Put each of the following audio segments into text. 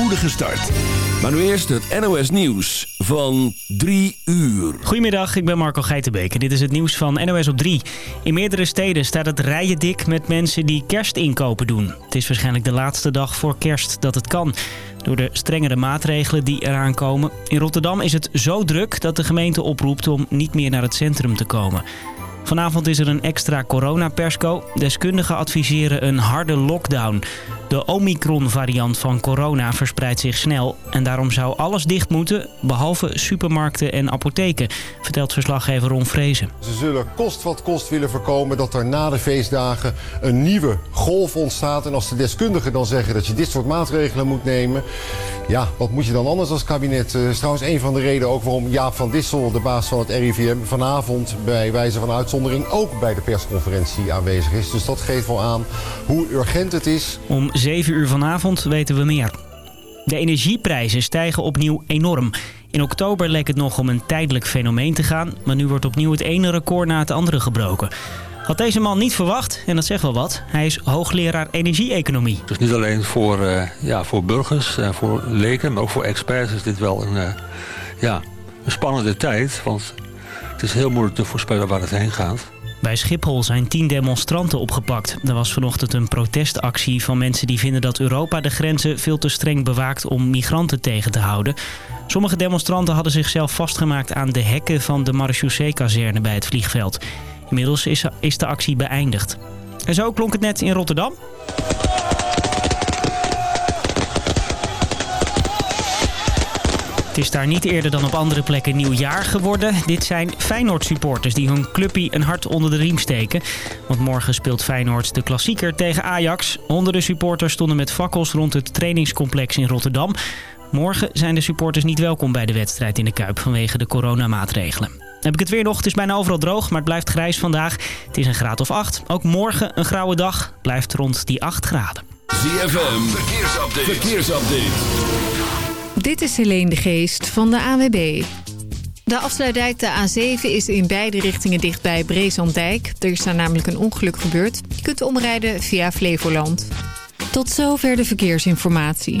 spoedige start. Maar nu eerst het NOS Nieuws van 3 uur. Goedemiddag, ik ben Marco Geitenbeek en dit is het nieuws van NOS op 3. In meerdere steden staat het rijen dik met mensen die kerstinkopen doen. Het is waarschijnlijk de laatste dag voor kerst dat het kan. Door de strengere maatregelen die eraan komen. In Rotterdam is het zo druk dat de gemeente oproept om niet meer naar het centrum te komen. Vanavond is er een extra coronapersco. Deskundigen adviseren een harde lockdown. De Omicron-variant van corona verspreidt zich snel. En daarom zou alles dicht moeten, behalve supermarkten en apotheken, vertelt verslaggever Ron Vrezen. Ze zullen kost wat kost willen voorkomen dat er na de feestdagen een nieuwe golf ontstaat. En als de deskundigen dan zeggen dat je dit soort maatregelen moet nemen... ja, wat moet je dan anders als kabinet? Dat is trouwens een van de redenen ook waarom Jaap van Dissel, de baas van het RIVM... vanavond bij wijze van uitzondering ook bij de persconferentie aanwezig is. Dus dat geeft wel aan hoe urgent het is. Om 7 uur vanavond weten we meer. De energieprijzen stijgen opnieuw enorm. In oktober leek het nog om een tijdelijk fenomeen te gaan... maar nu wordt opnieuw het ene record na het andere gebroken. Had deze man niet verwacht, en dat zegt wel wat. Hij is hoogleraar energie-economie. Dus niet alleen voor, uh, ja, voor burgers en voor leken, maar ook voor experts is dit wel een, uh, ja, een spannende tijd. Want het is heel moeilijk te voorspellen waar het heen gaat. Bij Schiphol zijn tien demonstranten opgepakt. Er was vanochtend een protestactie van mensen die vinden dat Europa de grenzen veel te streng bewaakt om migranten tegen te houden. Sommige demonstranten hadden zichzelf vastgemaakt aan de hekken van de marechaussee-kazerne bij het vliegveld. Inmiddels is, de actie beëindigd. En zo klonk het net in Rotterdam. Is daar niet eerder dan op andere plekken nieuwjaar geworden. Dit zijn Feyenoord-supporters die hun clubpie een hart onder de riem steken. Want morgen speelt Feyenoord de klassieker tegen Ajax. Honderden supporters stonden met fakkels rond het trainingscomplex in Rotterdam. Morgen zijn de supporters niet welkom bij de wedstrijd in de Kuip vanwege de coronamaatregelen. Heb ik het weer nog. Het is bijna overal droog, maar het blijft grijs vandaag. Het is een graad of 8. Ook morgen een grauwe dag. Blijft rond die 8 graden. ZFM, verkeersupdate. verkeersupdate. Dit is Helene de Geest van de AWB. De afsluitdijk de A7 is in beide richtingen dicht bij Brezandijk. Er is daar namelijk een ongeluk gebeurd. Je kunt omrijden via Flevoland. Tot zover de verkeersinformatie.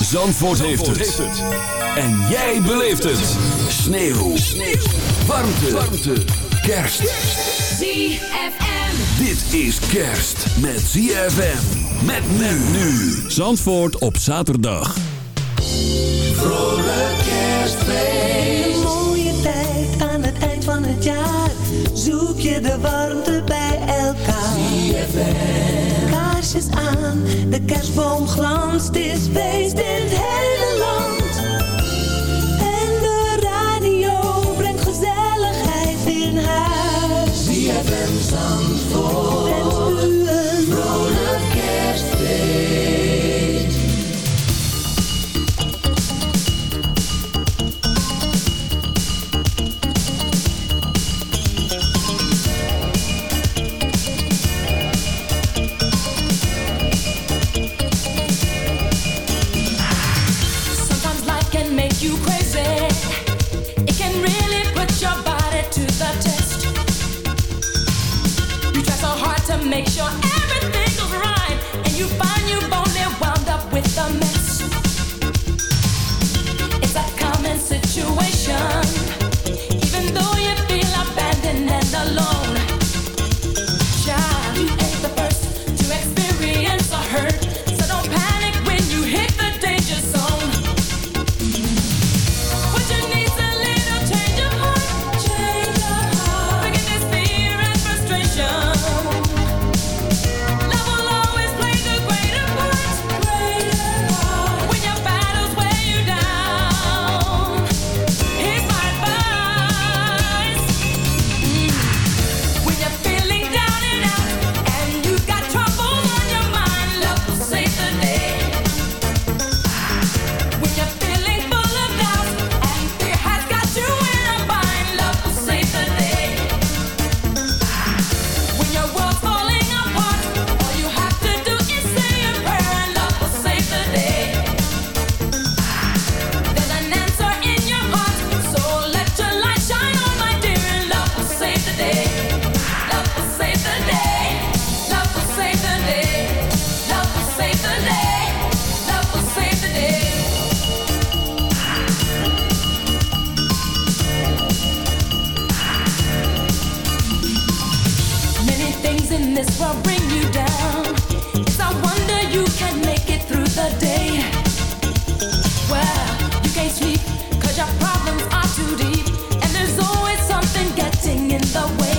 Zandvoort, heeft, het. En jij beleeft het. Sneeuw. Sneeuw. Warmte. Warmte. Kerst. ZFM. Dit is kerst met ZFM. Met men nu. Zandvoort op zaterdag. Vrolijk kerstfeest. Een mooie tijd aan het eind van het jaar. Zoek je de warmte Aan, de kerstboom glanst. Is feest in het hele land. in this world bring you down. It's no wonder you can make it through the day. Well, you can't sleep, cause your problems are too deep. And there's always something getting in the way.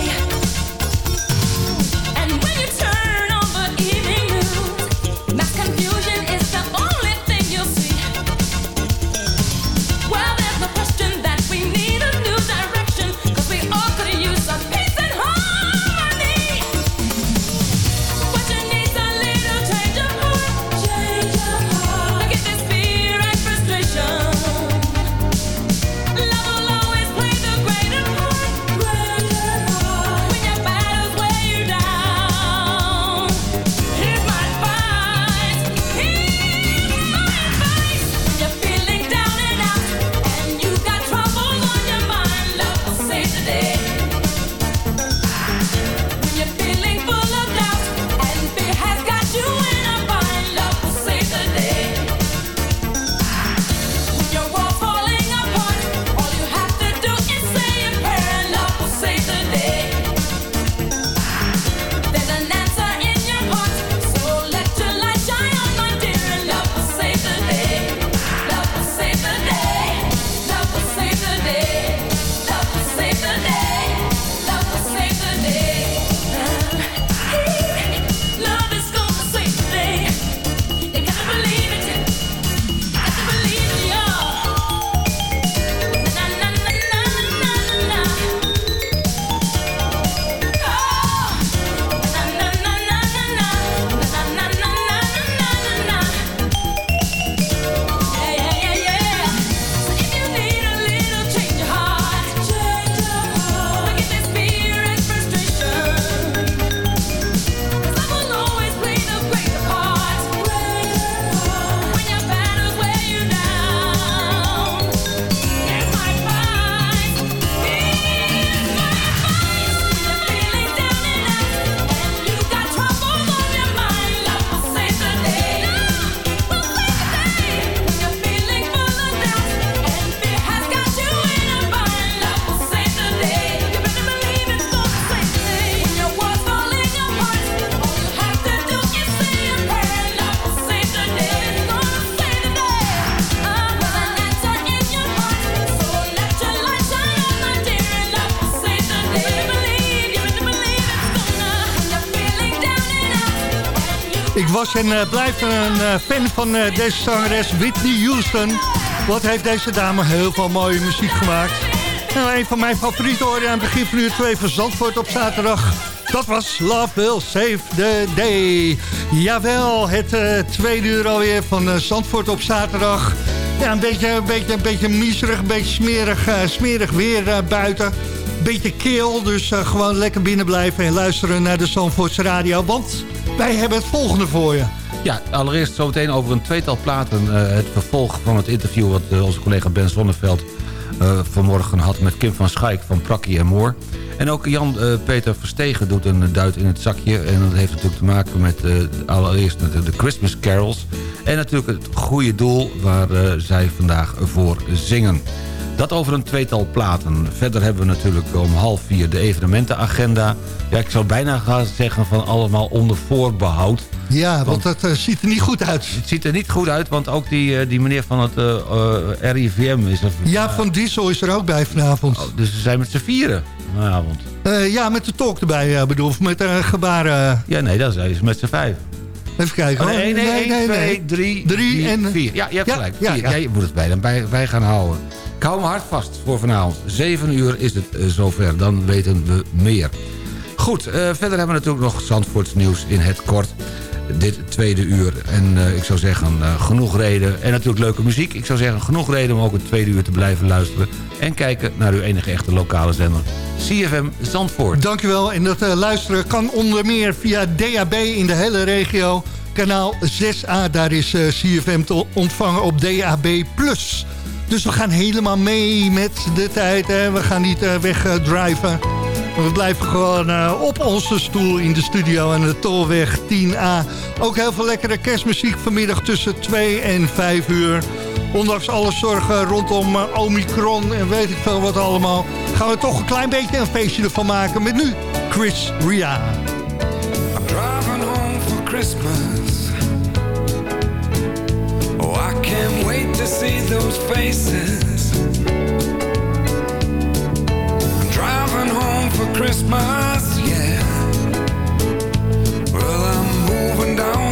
En uh, blijf een uh, fan van uh, deze zangeres Whitney Houston. Wat heeft deze dame heel veel mooie muziek gemaakt. Nou, een van mijn favorieten hoorde aan het begin van uur 2 van Zandvoort op zaterdag. Dat was Love Will Save the Day. Jawel, het tweede uur alweer van Zandvoort op zaterdag. Ja, een beetje, een beetje, een beetje miserig, een beetje smerig, smerig weer buiten. Beetje keel, dus gewoon lekker binnen blijven en luisteren naar de Zandvoortse radio. Want wij hebben het volgende voor je. Ja, allereerst zometeen over een tweetal platen. Uh, het vervolg van het interview wat uh, onze collega Ben Zonneveld uh, vanmorgen had met Kim van Schaik van Prakkie en Moor. En ook Jan-Peter Verstegen doet een duit in het zakje. En dat heeft natuurlijk te maken met allereerst de, de, Christmas carols. En natuurlijk het goede doel waar zij vandaag voor zingen. Dat over een tweetal platen. Verder hebben we natuurlijk om half vier de evenementenagenda. Ja, ik zou bijna gaan zeggen van allemaal onder voorbehoud. Ja, want, het uh, ziet er niet goed uit. Het ziet er niet goed uit, want ook die, uh, die meneer van het uh, uh, RIVM is er... Ja, Van Diesel is er ook bij vanavond. Oh, dus ze zijn met z'n vieren vanavond. ja, met de talk erbij bedoel, of met gebaren... Ja, nee, dat is met z'n vijf. Even kijken. Oh, nee, nee, nee, 1, 2, 3, 3 en 4. Ja, je hebt ja, gelijk. Ja, je moet het bij, dan bij, wij gaan houden. Ik hou hard vast voor vanavond. 7 uur is het uh, zover, dan weten we meer. Goed, uh, verder hebben we natuurlijk nog Zandvoorts nieuws in het kort. Dit tweede uur. En uh, ik zou zeggen, genoeg reden. En natuurlijk leuke muziek. Ik zou zeggen, genoeg reden om ook het tweede uur te blijven luisteren. En kijken naar uw enige echte lokale zender. CFM Zandvoort. Dankjewel. En dat luisteren kan onder meer via DAB in de hele regio. Kanaal 6A, daar is CFM te ontvangen op DAB+. Dus we gaan helemaal mee met de tijd. Hè. We gaan niet uh, wegdrijven. We blijven gewoon eh, op onze stoel in de studio aan de Tolweg 10A. Ook heel veel lekkere kerstmuziek vanmiddag tussen 2 en 5 uur. Ondanks alle zorgen rondom eh, Omicron en weet ik veel wat allemaal... gaan we toch een klein beetje een feestje ervan maken met nu Chris Ria. I'm driving home for Christmas. can't wait to see those faces. I'm driving home for Christmas, yeah. Well, I'm moving down.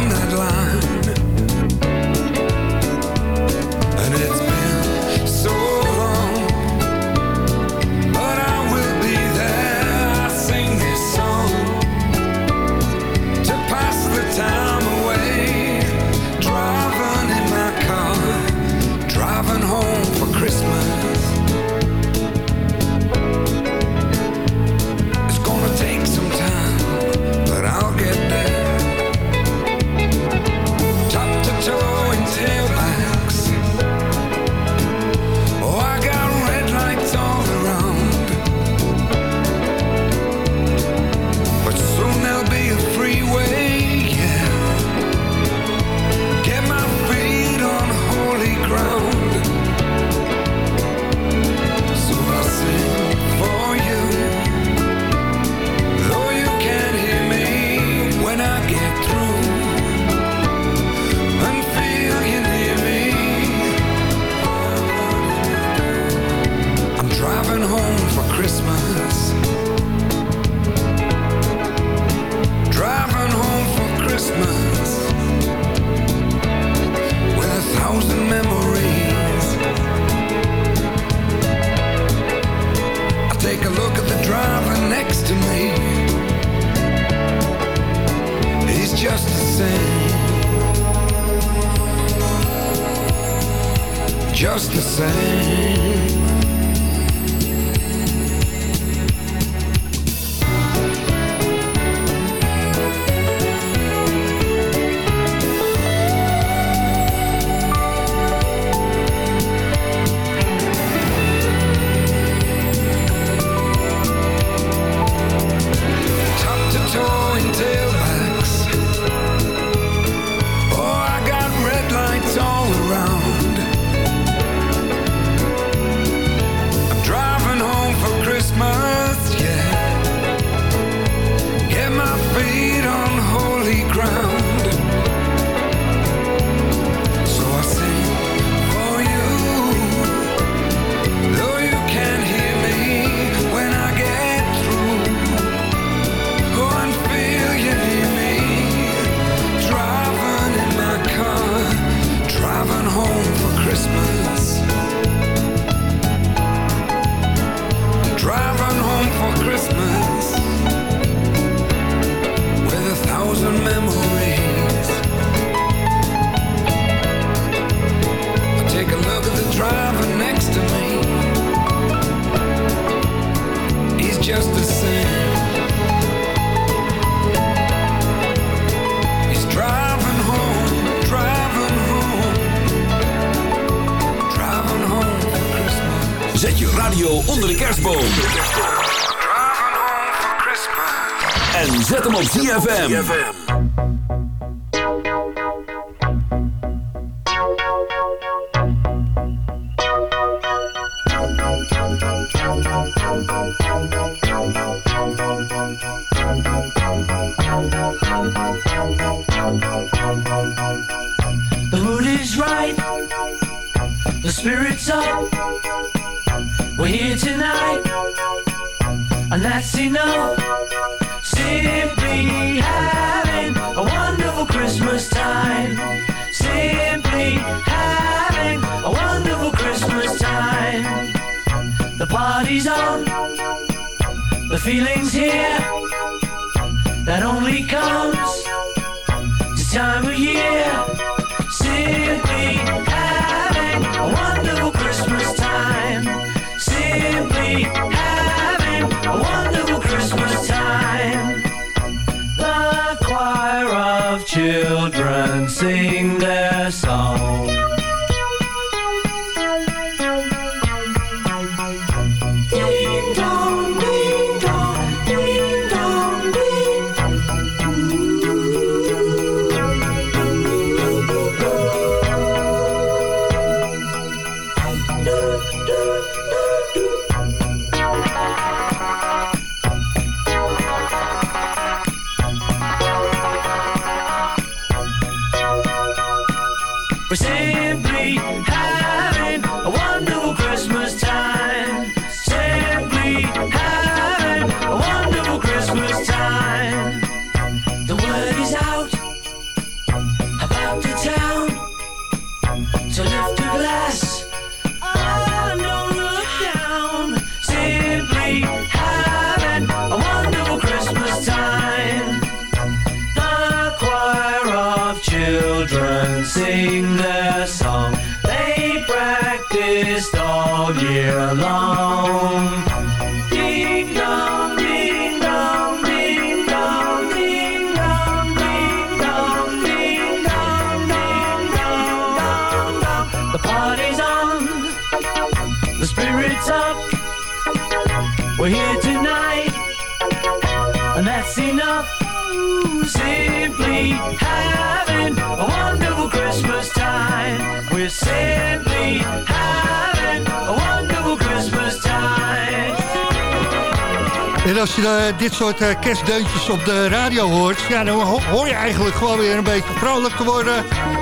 En als je eh, dit soort eh, kerstdeuntjes op de radio hoort... Ja, dan ho- hoor je eigenlijk gewoon weer een beetje vrolijk te worden.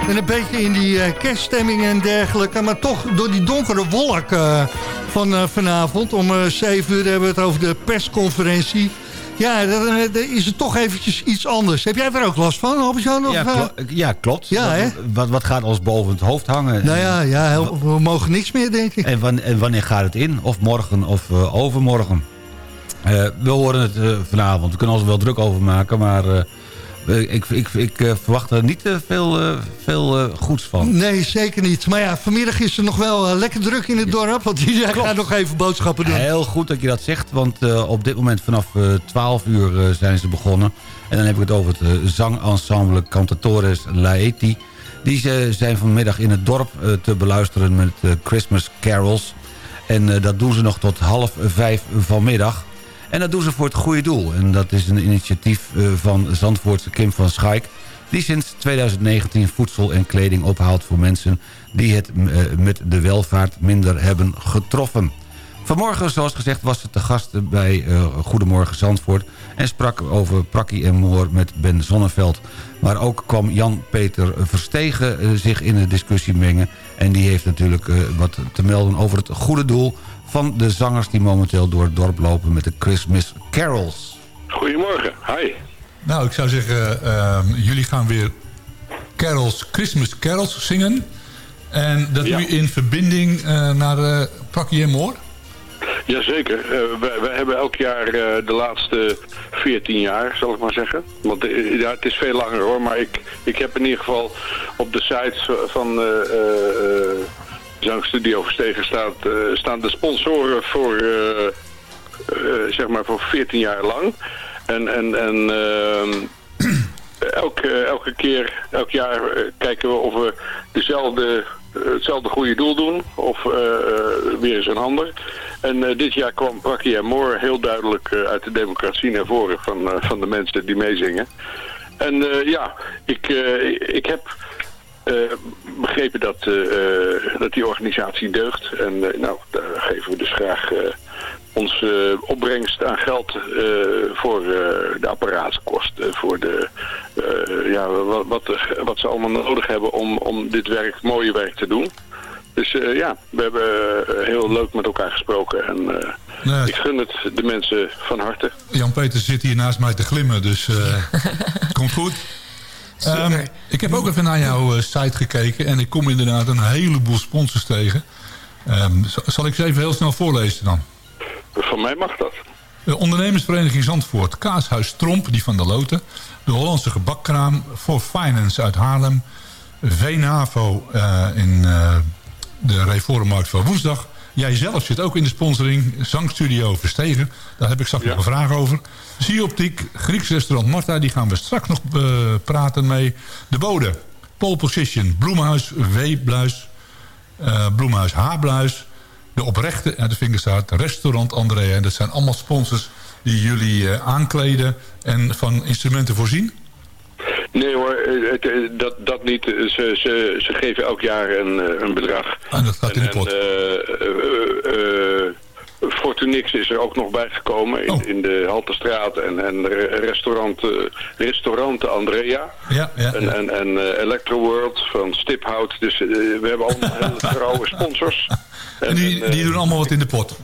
En een beetje in die eh, kerststemming en dergelijke. Maar toch door die donkere wolk van vanavond... om eh 7 uur hebben we het over de persconferentie... Ja, dan, is het toch eventjes iets anders. Heb jij er ook last van, Albert-Jan? of, Ja, ja, klopt. Ja, wat? Wat, wat gaat ons boven het hoofd hangen? Nou ja, ja we mogen niks meer, denk ik. En, wan- en wanneer gaat het in? Of morgen of overmorgen? Eh, we horen het eh, vanavond. We kunnen ons er wel druk over maken, maar... eh, ik, ik, ik verwacht er niet veel, veel goeds van. Nee, zeker niet. Maar ja, vanmiddag is er nog wel lekker druk in het dorp. Want iedereen gaat nog even boodschappen doen. Heel goed dat je dat zegt, want op dit moment vanaf eh 12 uur zijn ze begonnen. En dan heb ik het over het zangensemble Cantatores Laeti. Die zijn vanmiddag in het dorp te beluisteren met Christmas carols. En dat doen ze nog tot half vijf vanmiddag. En dat doen ze voor het goede doel. En dat is een initiatief eh, van Zandvoortse Kim van Schaik... die sinds 2019 voedsel en kleding ophaalt voor mensen... die het eh, met de welvaart minder hebben getroffen. Vanmorgen, zoals gezegd, was ze te gast bij eh, Goedemorgen Zandvoort... en sprak over Prakkie en Moor met Ben Zonneveld. Maar ook kwam Jan-Peter Verstegen zich in de discussie mengen... en die heeft natuurlijk wat te melden over het goede doel... van de zangers die momenteel door het dorp lopen met de Christmas Carols. Goedemorgen, hi. Nou, ik zou zeggen, ehm, jullie gaan weer carols, Christmas carols zingen. En dat Ja. doe je in verbinding eh, naar uh, Prakkie en Moor. Jazeker. Uh, wij, wij hebben elk jaar uh, de laatste 14 jaar, zal ik maar zeggen. Want uh, ja, het is veel langer hoor, maar ik, ik heb in ieder geval op de sites van uh, Zangstudio Verstegen staat, staan de sponsoren voor, zeg maar voor 14 jaar lang. En, en, en ehm, elke, elke keer, elk jaar kijken we of we dezelfde hetzelfde goede doel doen. Of weer eens een ander. En dit jaar kwam Prakkie en Moore heel duidelijk uit de democratie naar voren van, van de mensen die meezingen. En ja, ik, ik heb begrepen dat, dat die organisatie deugt. En nou, daar geven we dus graag onze opbrengst aan geld voor de apparaatskosten. voor de, ja, wat, wat, wat ze allemaal nodig hebben om, om dit werk, mooie werk te doen. Dus uh, ja, we hebben heel leuk met elkaar gesproken. En uh, nee. ik gun het de mensen van harte. Jan-Peter zit hier naast mij te glimmen, dus het komt goed. Um, ik heb ook even naar jouw site gekeken en ik kom inderdaad een heleboel sponsors tegen. Um, zal ik ze even heel snel voorlezen dan? Van mij mag dat. De ondernemersvereniging Zandvoort, Kaashuis Tromp, die van de Loten. De Hollandse gebakkraam, For Finance uit Haarlem. VNAVO in de Reformmarkt van woensdag. Jij zelf zit ook in de sponsoring. Zangstudio Verstegen. Daar heb ik straks ja. nog een vraag over. Zie-optiek, Grieks restaurant Marta. Die gaan we straks nog uh, praten mee. De Bode, Pole Position, Bloemhuis W-Bluis. Uh, Bloemhuis H-Bluis. De Oprechte, en de vingerstaart, Restaurant Andrea. En dat zijn allemaal sponsors die jullie uh, aankleden en van instrumenten voorzien. Nee hoor, het, dat, dat niet. Ze, ze, ze geven elk jaar een, een bedrag. En dat gaat in de pot. En, uh, uh, Fortunix is er ook nog bijgekomen in, in de Haltestraat en, en re- restaurant, eh, restaurant Andrea. Ja, ja, En, en, en eh, Electro World van Stiphout. Dus eh, we hebben allemaal hele trouwe sponsors. En die, die doen allemaal wat in de pot.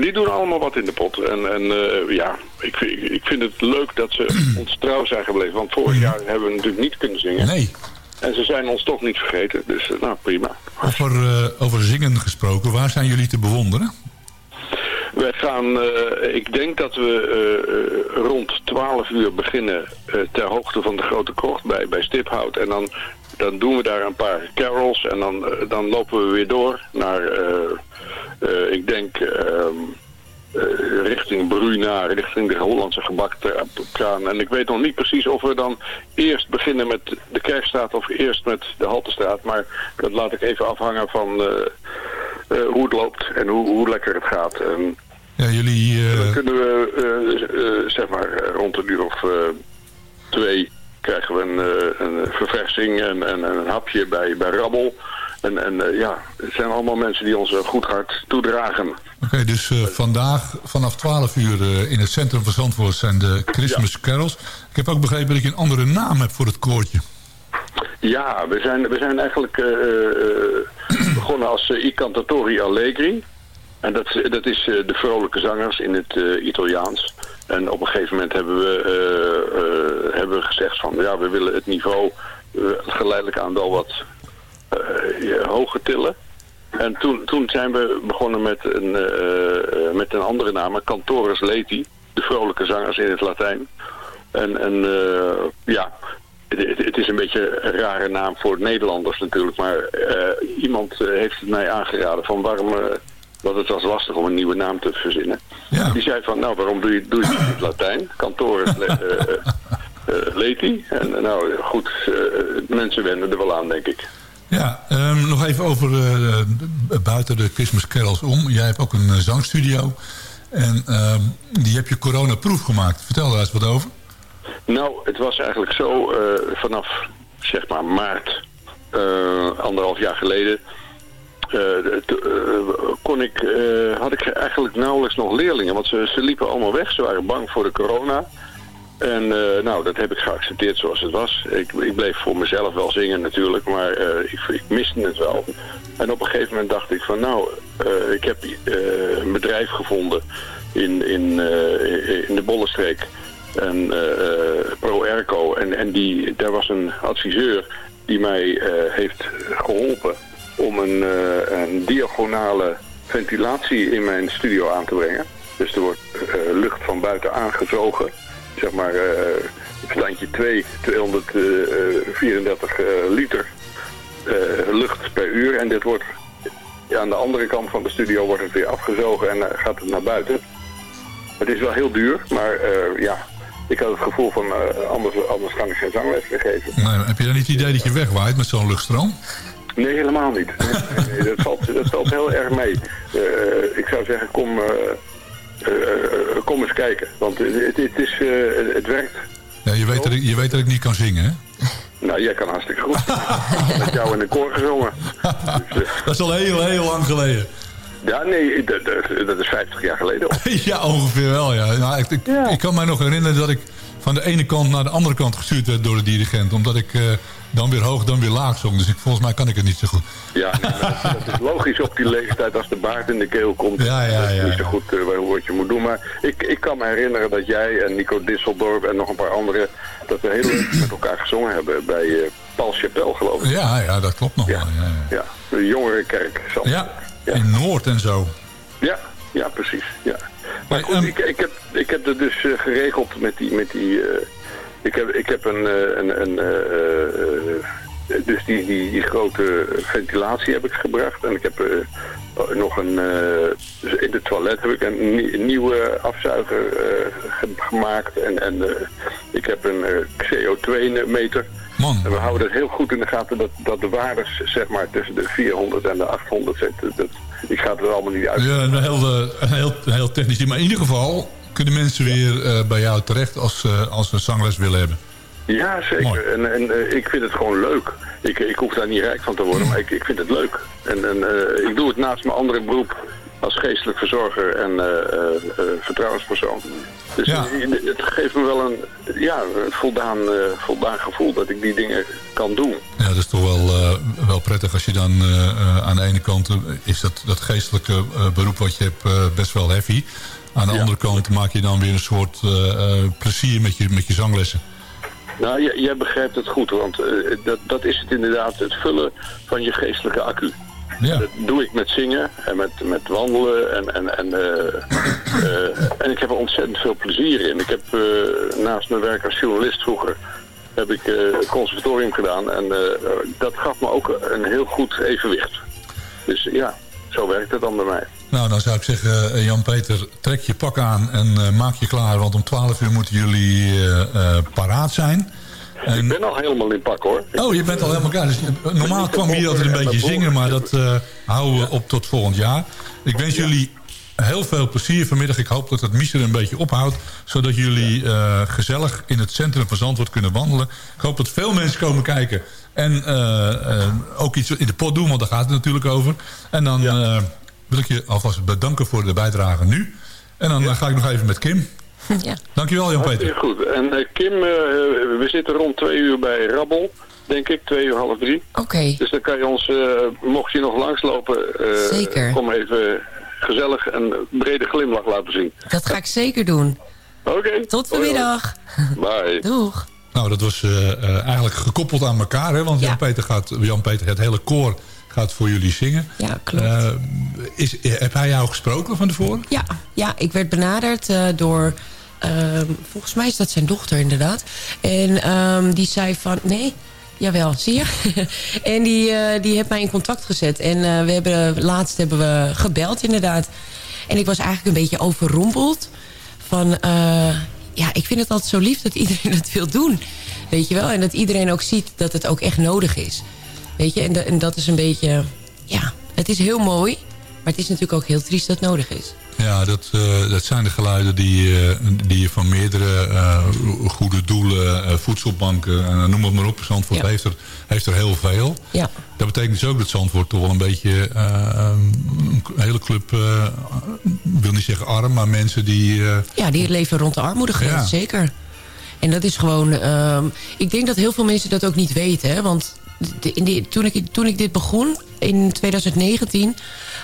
Die doen allemaal wat in de pot. En, en eh, ja, ik, vind- ik vind het leuk dat ze ons trouw zijn gebleven. Want vorig jaar hebben we natuurlijk niet kunnen zingen. Nee. En ze zijn ons toch niet vergeten. Dus eh, nou, prima. Over, eh, over zingen gesproken, waar zijn jullie te bewonderen? Wij gaan, ik denk dat we rond 12 uur beginnen ter hoogte van de Grote Krocht bij, bij Stiphout. En dan, dan doen we daar een paar carols en dan, eh, dan lopen we weer door naar, eh, eh, ik denk, ehm, eh, richting Bruna, richting de Hollandse gebakkraan. En ik weet nog niet precies of we dan eerst beginnen met de Kerkstraat of eerst met de Haltestraat. Maar dat laat ik even afhangen van hoe het loopt en hoe, hoe lekker het gaat. En Ja, jullie... dan kunnen we, zeg maar, rond een uur of twee krijgen we een, eh, een verversing en, en, en een hapje bij, bij Rabbel. En, en eh, ja, het zijn allemaal mensen die ons een goed hart toedragen. Oké, dus eh, vandaag vanaf 12 uur eh, in het centrum van Zandvoort zijn de Christmas Carols. Ik heb ook begrepen dat je een andere naam hebt voor het koortje. Ja, we zijn, we zijn eigenlijk eh, eh, begonnen als eh, I Cantatori Allegri. En dat, dat is eh, de vrolijke zangers in het eh, Italiaans. En op een gegeven moment hebben we, eh, eh, hebben gezegd van ja, we willen het niveau eh, geleidelijk aan wel wat hoger tillen. En toen, toen zijn we begonnen met een, met een andere naam, Cantores Leti. De vrolijke zangers in het Latijn. En, en ja, het, het- is een beetje een rare naam voor Nederlanders natuurlijk. Maar iemand heeft het mij aangeraden van waarom... dat het was lastig om een nieuwe naam te verzinnen. Die zei van, nou, waarom doe je, doe je het in Latijn? Cantores le, eh, eh, eh, Leti. En eh, nou, goed, mensen wennen er wel aan, denk ik. Ja, ehm, nog even over buiten de Christmas Carols om. Jij hebt ook een zangstudio. En ehm, die heb je coronaproof gemaakt. Vertel daar eens wat over. Nou, het was eigenlijk zo, vanaf zeg maar maart, anderhalf jaar geleden, kon ik, eh, had ik eigenlijk nauwelijks nog leerlingen. Want ze, ze liepen allemaal weg, ze waren bang voor de corona. En eh, nou, dat heb ik geaccepteerd zoals het was. Ik, ik bleef voor mezelf wel zingen natuurlijk, maar eh, ik, ik miste het wel. En op een gegeven moment dacht ik van nou, eh, ik heb eh, een bedrijf gevonden in, in, eh, in de Bollenstreek. En eh, Pro Erco. En, en die, daar was een adviseur die mij eh, heeft geholpen om een, eh, een diagonale ventilatie in mijn studio aan te brengen. Dus er wordt eh, lucht van buiten aangezogen. Zeg maar eh standje 2, 234 eh, liter lucht per uur. En dit wordt ja, aan de andere kant van de studio wordt het weer afgezogen en gaat het naar buiten. Het is wel heel duur, maar ja, ik had het gevoel van anders, anders kan ik geen zangles meer geven. Heb je dan niet het idee dat je wegwaait met zo'n luchtstroom? Nee, helemaal niet. Nee, dat, valt, dat valt heel erg mee. Eh, ik zou zeggen, kom, eh, eh, kom eens kijken. Want het, het, is, het werkt. Ja, je, weet dat ik, je weet dat ik niet kan zingen, hè? Nou, jij kan hartstikke goed. Met jou in de koor gezongen. Dat is al heel, heel lang geleden. Ja, nee, dat, dat- is 50 jaar geleden. ja, ongeveer wel, ja. Nou, ik, ik, ik kan mij nog herinneren dat ik van de ene kant naar de andere kant gestuurd werd door de dirigent. Omdat ik eh, dan weer hoog, dan weer laag zong. Dus ik, volgens mij kan ik het niet zo goed. Ja, nee, dat, dat is logisch op die leeftijd als de baard in de keel komt. Ja, ja, dat is ja, niet zo goed eh, wat je moet doen. Maar ik, ik kan me herinneren dat jij en Nico Disseldorp en nog een paar anderen... dat we heel leuk met elkaar gezongen hebben bij eh Paul Chapelle, geloof ik. Ja, ja, dat klopt nog wel. Ja, ja. Ja, de jongerenkerk. Zand. ja, in Noord en zo. Ja, ja, precies. Ja. Maar goed, ik, ik, heb, ik heb het dus eh, geregeld met die... Met die eh, ik, heb, ik heb een... eh, een, een dus die, die, die grote ventilatie heb ik gebracht. En ik heb nog een... in het toilet heb ik een, nie- een nieuwe afzuiger ge- gemaakt. En, en ik heb een eh, CO2-meter. Man. En we houden het heel goed in de gaten dat, dat de waardes zeg maar tussen de 400 en de 800 zitten. Dat, ik ga het er allemaal niet uit. Ja, een heel, een heel, heel technisch. Maar in ieder geval kunnen mensen weer eh, bij jou terecht als, eh, als ze zangles willen hebben. Ja, zeker. En, en eh, ik vind het gewoon leuk. Ik, ik hoef daar niet rijk van te worden, maar ik, ik vind het leuk. En, en ik doe het naast mijn andere beroep als geestelijk verzorger en eh, eh, eh, vertrouwenspersoon. Dus Ja. het geeft me wel een, ja, een voldaan, voldaan gevoel dat ik die dingen kan doen. Ja, dat is toch wel, wel prettig als je dan aan de ene kant... is dat, dat geestelijke beroep wat je hebt best wel heavy. Aan de Ja. andere kant maak je dan weer een soort plezier met je, met je zanglessen. Nou, jij, jij begrijpt het goed, want dat, dat is het inderdaad, het vullen van je geestelijke accu. Ja. Dat doe ik met zingen en met, met wandelen en, en, en, eh, eh, en ik heb er ontzettend veel plezier in. Ik heb eh, naast mijn werk als journalist vroeger heb ik conservatorium gedaan en dat gaf me ook een heel goed evenwicht. Dus ja, zo werkt het dan bij mij. Nou, dan zou ik zeggen, Jan-Peter, trek je pak aan en maak je klaar. Want om 12 uur moeten jullie paraat zijn. Ik ben al helemaal in pak hoor. Oh, je bent al helemaal klaar. Dus, eh, normaal kwam hier altijd een beetje zingen, maar dat eh, houden we op tot volgend jaar. Ik wens jullie heel veel plezier vanmiddag. Ik hoop dat het Mies er een beetje ophoudt. Zodat jullie eh, gezellig in het centrum van Zandvoort kunnen wandelen. Ik hoop dat veel mensen komen kijken. En ook iets in de pot doen, want daar gaat het natuurlijk over. En dan wil ik je alvast bedanken voor de bijdrage nu. En dan ga ik nog even met Kim. Ja. Dankjewel Jan-Peter. Goed. En eh, Kim, eh, we zitten rond twee uur bij Rabbel, denk ik. Twee uur, half drie. Oké. Dus dan kan je ons, eh, mocht je nog langslopen, eh, Zeker. kom even gezellig een brede glimlach laten zien. Dat ga ik zeker doen. Oké. Tot vanmiddag. Bye. Doeg. Nou, dat was eh, eh, eigenlijk gekoppeld aan elkaar. Hè? Want Jan-Peter gaat, Jan-Peter, het hele koor gaat voor jullie zingen. Ja, klopt. Eh, is, heb hij jou gesproken van tevoren? Ja, ja ik werd benaderd eh, door... ehm, volgens mij is dat zijn dochter inderdaad. En ehm, die zei van... Nee, jawel, zie je? en die, eh, die heeft mij in contact gezet. En eh, we hebben, laatst hebben we gebeld inderdaad. En ik was eigenlijk een beetje overrompeld. Van, eh, ja, ik vind het altijd zo lief dat iedereen het wil doen. Weet je wel? En dat iedereen ook ziet dat het ook echt nodig is. Weet je? En, da- en dat is een beetje... Ja, het is heel mooi. Maar het is natuurlijk ook heel triest dat het nodig is. Ja, dat, eh, dat zijn de geluiden die, eh, die je van meerdere eh, goede doelen, voedselbanken, noem het maar op. Zandvoort heeft, er, heeft er heel veel. Ja. Dat betekent dus ook dat Zandvoort toch wel een beetje een hele club, ik wil niet zeggen arm, maar mensen die... Ja, die leven rond de armoedegrens, Ja. zeker. En dat is gewoon... ehm, ik denk dat heel veel mensen dat ook niet weten. Hè? Want die, toen, ik, toen ik dit begon, in 2019...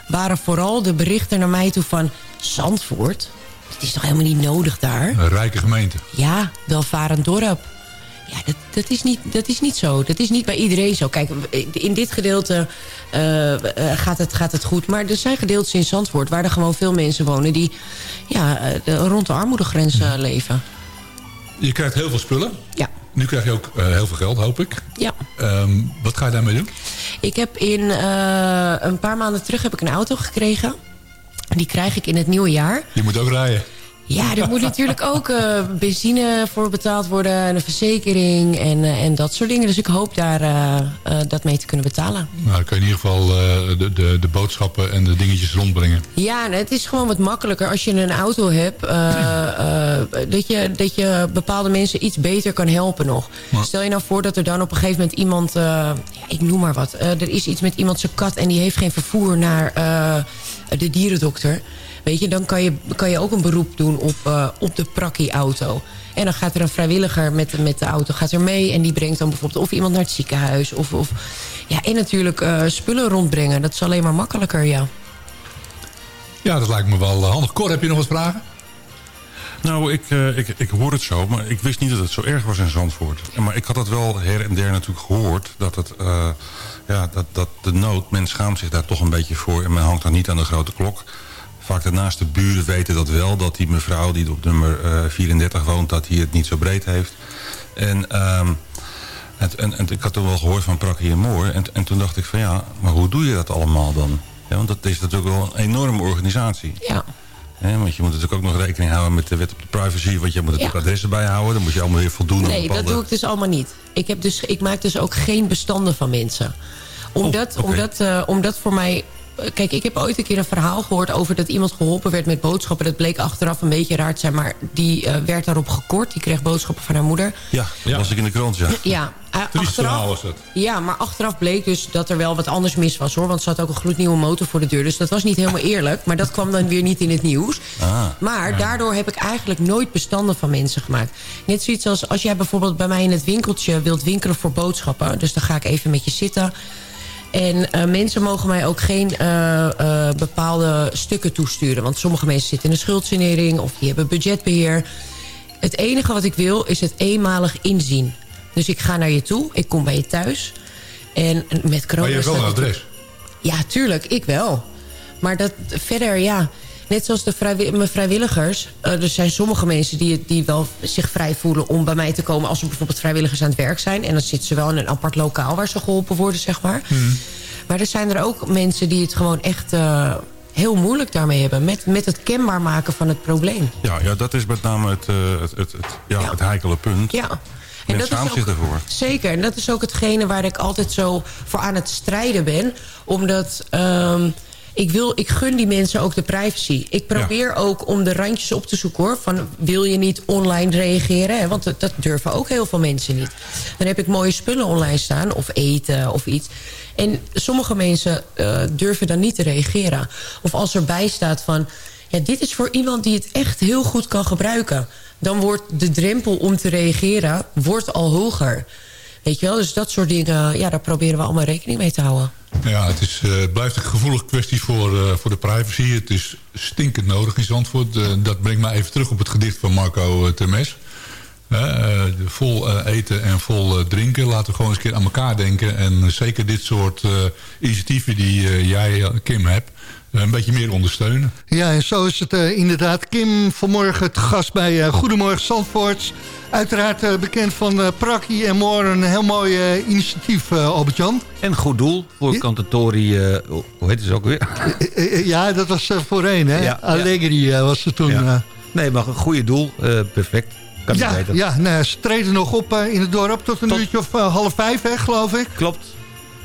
waren vooral de berichten naar mij toe van... Zandvoort, het is toch helemaal niet nodig daar? een rijke gemeente. Ja, welvarend dorp. Ja, dat, dat, is niet, dat is niet zo. Dat is niet bij iedereen zo. Kijk, in dit gedeelte eh, eh, gaat, het, gaat het goed. Maar er zijn gedeeltes in Zandvoort... waar er gewoon veel mensen wonen... die ja, eh, de- rond de armoedegrens leven. Je krijgt heel veel spullen. Ja. Nu krijg je ook eh, heel veel geld, hoop ik. Ja. Ehm, wat ga je daarmee doen? Ik heb in eh, een paar maanden terug heb ik een auto gekregen. Die krijg ik in het nieuwe jaar. Je moet ook rijden. Ja, er moet natuurlijk ook eh, benzine voor betaald worden... en een verzekering en, eh, en dat soort dingen. Dus ik hoop daar eh, dat mee te kunnen betalen. Nou, dan kun je in ieder geval de, de, de boodschappen en de dingetjes rondbrengen. Ja, en het is gewoon wat makkelijker als je een auto hebt... dat, je, dat je bepaalde mensen iets beter kan helpen nog. Stel je nou voor dat er dan op een gegeven moment iemand... ja, ik noem maar wat. er is iets met iemand zijn kat en die heeft geen vervoer naar de dierendokter. Weet je, dan kan je, kan je ook een beroep doen op, eh, op de prakkie-auto. En dan gaat er een vrijwilliger met, met de auto gaat er mee... en die brengt dan bijvoorbeeld of iemand naar het ziekenhuis... of, of ja, en natuurlijk eh, spullen rondbrengen. Dat is alleen maar makkelijker, ja. Ja, dat lijkt me wel eh, handig. Cor, heb je nog wat vragen? Nou, ik, eh, ik, ik hoor het zo, maar ik wist niet dat het zo erg was in Zandvoort. Maar ik had het wel her en der natuurlijk gehoord... dat, het, eh, ja, dat, dat de nood, men schaamt zich daar toch een beetje voor... en men hangt dan niet aan de grote klok. Vaak de buren weten dat wel... dat die mevrouw die op nummer eh, 34 woont... dat hij het niet zo breed heeft. En... ehm, en, en, en ik had toen wel gehoord van Prakkie en Moor. En, en toen dacht ik van ja, maar hoe doe je dat allemaal dan? Ja, want dat is natuurlijk wel een enorme organisatie. Ja. Want je moet natuurlijk ook nog rekening houden met de wet op de privacy. Want je moet natuurlijk adressen bijhouden. Dan moet je allemaal weer voldoen aan Nee, bepaalde... dat doe ik dus allemaal niet. Ik, heb dus, ik maak dus ook geen bestanden van mensen. Omdat, oké. omdat, eh, omdat voor mij Kijk, ik heb ooit een keer een verhaal gehoord over dat iemand geholpen werd met boodschappen. Dat bleek achteraf een beetje raar te zijn, maar die eh, werd daarop gekort. Die kreeg boodschappen van haar moeder. Ja, dat was ik in de krant, ja. Ja, eh, verhaal was dat. Ja, maar achteraf bleek dus dat er wel wat anders mis was hoor. Want ze had ook een gloednieuwe motor voor de deur. Dus dat was niet helemaal eerlijk. Maar dat kwam dan weer niet in het nieuws. Ah, Maar daardoor heb ik eigenlijk nooit bestanden van mensen gemaakt. Net zoiets als als jij bijvoorbeeld bij mij in het winkeltje wilt winkelen voor boodschappen. Dus dan ga ik even met je zitten. En eh, mensen mogen mij ook geen eh, eh, bepaalde stukken toesturen. Want sommige mensen zitten in een schuldsanering of die hebben budgetbeheer. Het enige wat ik wil is het eenmalig inzien. Dus ik ga naar je toe, ik kom bij je thuis. En met corona... Maar je hebt wel een adres. ja, tuurlijk, ik wel. Maar dat verder, ja... Net zoals de vrijwi- mijn vrijwilligers. eh, er zijn sommige mensen die, die wel zich vrij voelen om bij mij te komen... als er bijvoorbeeld vrijwilligers aan het werk zijn. En dan zitten ze wel in een apart lokaal waar ze geholpen worden, zeg maar. Maar er zijn er ook mensen die het gewoon echt eh, heel moeilijk daarmee hebben. Met, met het kenbaar maken van het probleem. Ja, ja dat is met name het, eh, het, het, het, ja, het heikele punt. Ja. Men dat is ook- ervoor. Zeker, en dat is ook hetgene waar ik altijd zo voor aan het strijden ben. Omdat ehm, ik, wil, ik gun die mensen ook de privacy. Ik probeer ook om de randjes op te zoeken hoor. Van wil je niet online reageren? Hè? Want dat, dat durven ook heel veel mensen niet. Dan heb ik mooie spullen online staan of eten of iets. En sommige mensen eh, durven dan niet te reageren. Of als erbij staat van... Ja, dit is voor iemand die het echt heel goed kan gebruiken. Dan wordt de drempel om te reageren wordt al hoger. Weet je wel, dus dat soort dingen, ja, daar proberen we allemaal rekening mee te houden. Ja, het, is, eh, blijft een gevoelige kwestie voor, eh, voor de privacy. Het is stinkend nodig in Zandvoort. Eh, dat brengt mij even terug op het gedicht van Marco uh, Termes. Vol eten en vol drinken. Laten we gewoon eens een keer aan elkaar denken. En zeker dit soort initiatieven die jij, Kim, hebt... eh, een beetje meer ondersteunen. Ja, en zo is het eh, inderdaad. Kim vanmorgen te gast bij eh, Goedemorgen Zandvoort. Uiteraard eh, bekend van eh Prakkie en Moor. Een heel mooi eh, initiatief, eh, Albert-Jan. En goed doel voor Cantatori, eh, hoe heet het ook weer? Ja, dat was voorheen, hè? Ja, ja. Allegri was het toen. Ja. Nee, maar een goede doel, eh, perfect. Kan niet ja, beter. ja nou, ze treden nog op in het dorp tot een uurtje of half vijf, hè, geloof ik. Klopt.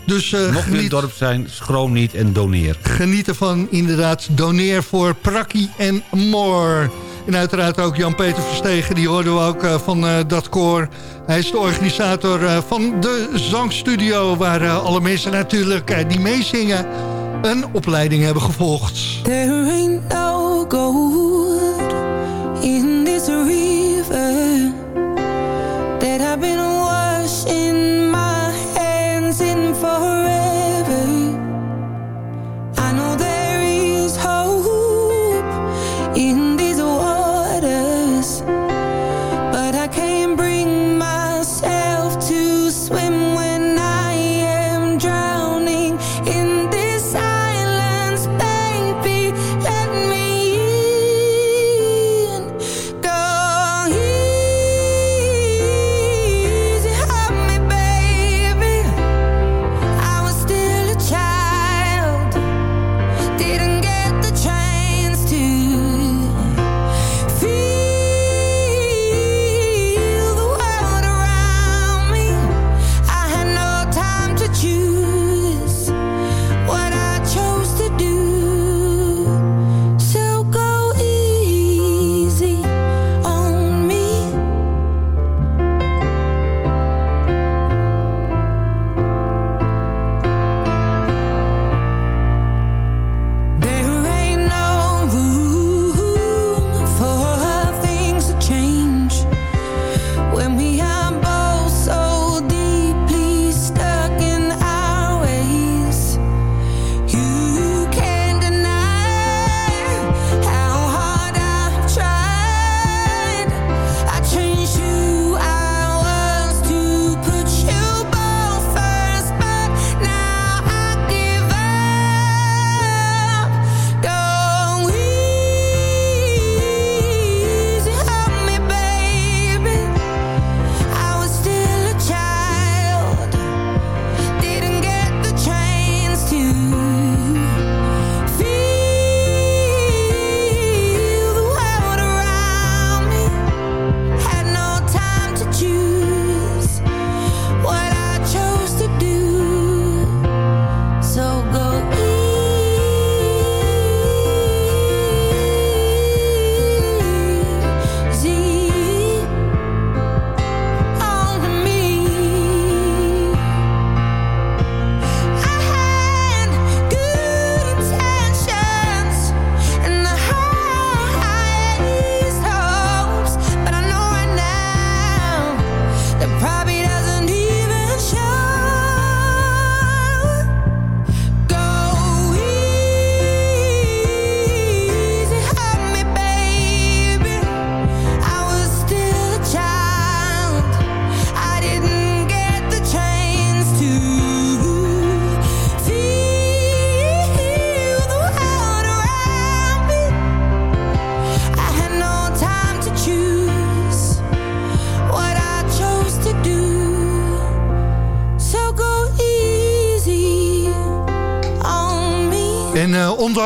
Dus eh, Mocht in het dorp zijn, schroom niet en doneer. geniet ervan, inderdaad. Doneer voor Prakkie en More. En uiteraard ook Jan-Peter Verstegen, die hoorden we ook eh, van eh, dat koor. Hij is de organisator eh, van de zangstudio... waar alle mensen natuurlijk die meezingen een opleiding hebben gevolgd. There ain't no gold in this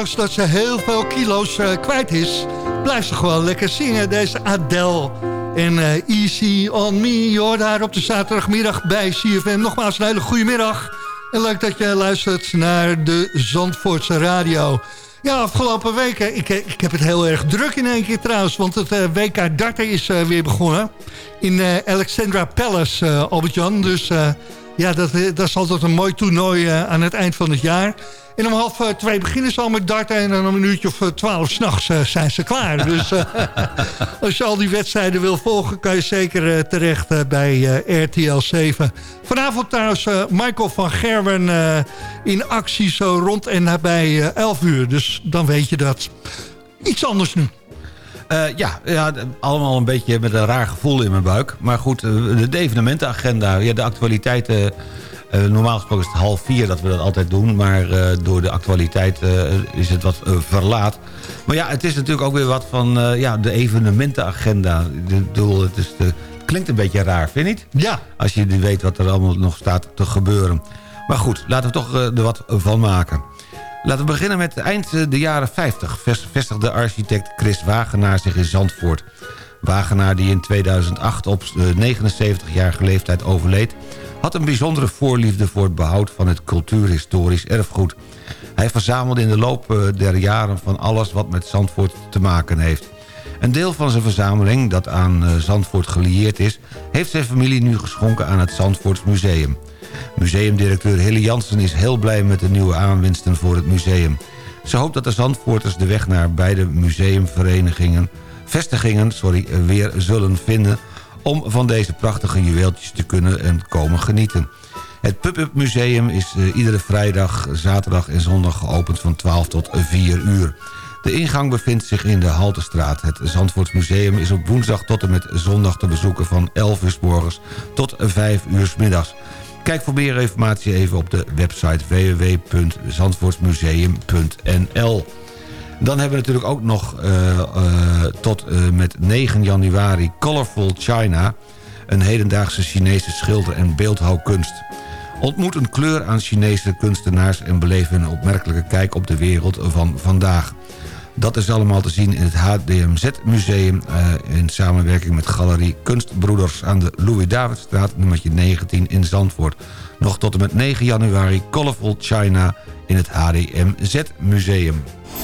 ondanks dat ze heel veel kilo's eh, kwijt is... blijft ze gewoon lekker zingen, deze Adele. En eh, Easy on Me, je hoort daar op de zaterdagmiddag bij CFM. Nogmaals een hele goede middag. En leuk dat je luistert naar de Zandvoortse radio. Ja, afgelopen weken, ik, ik heb het heel erg druk in één keer trouwens... want het eh, WK darten is eh, weer begonnen in eh, Alexandra Palace, eh, Albert-Jan. Dus eh, ja, dat, eh, dat is altijd een mooi toernooi eh, aan het eind van het jaar... En om half eh, twee beginnen ze al met darten... en dan om een uurtje of twaalf s'nachts uh, zijn ze klaar. Dus als je al die wedstrijden wil volgen... kan je zeker terecht bij RTL 7. Vanavond trouwens Michael van Gerwen in actie... zo rond en nabij 11 uur. Dus dan weet je dat. Iets anders nu. Uh, ja, ja, allemaal een beetje met een raar gevoel in mijn buik. Maar goed, de, de evenementenagenda, ja, de actualiteiten... Uh, normaal gesproken is het half vier dat we dat altijd doen. Maar uh, door de actualiteit uh, is het wat verlaat. Maar ja, het is natuurlijk ook weer wat van ja, de evenementenagenda. De, bedoel, het, is de, het klinkt een beetje raar, vind je niet? Ja. Als je weet wat er allemaal nog staat te gebeuren. Maar goed, laten we toch er wat van maken. Laten we beginnen met eind de jaren 50. Vestigde architect Chris Wagenaar zich in Zandvoort. Wagenaar die in 2008 op 79-jarige leeftijd overleed had een bijzondere voorliefde voor het behoud van het cultuurhistorisch erfgoed. Hij verzamelde in de loop der jaren van alles wat met Zandvoort te maken heeft. Een deel van zijn verzameling, dat aan Zandvoort gelieerd is... heeft zijn familie nu geschonken aan het Zandvoorts Museum. Museumdirecteur Hille Jansen is heel blij met de nieuwe aanwinsten voor het museum. Ze hoopt dat de Zandvoorters de weg naar beide museumverenigingen... vestigingen sorry, weer zullen vinden om van deze prachtige juweeltjes te kunnen en komen genieten. Het Pub-Up Museum is uh, iedere vrijdag, zaterdag en zondag geopend van 12 tot 4 uur. De ingang bevindt zich in de Haltestraat. Het Zandvoortsmuseum is op woensdag tot en met zondag te bezoeken van 11 uur morgens tot 5 uur middags. Kijk voor meer informatie even op de website www.zandvoortsmuseum.nl. Dan hebben we natuurlijk ook nog uh, uh, tot uh, met 9 januari Colorful China... een hedendaagse Chinese schilder- en beeldhouwkunst. Ontmoet een kleur aan Chinese kunstenaars... en beleef een opmerkelijke kijk op de wereld van vandaag. Dat is allemaal te zien in het HDMZ-museum... in samenwerking met Galerie Kunstbroeders... aan de Louis-Davidstraat, nummertje 19 in Zandvoort. Nog tot en met 9 januari Colorful China in het HDMZ-museum.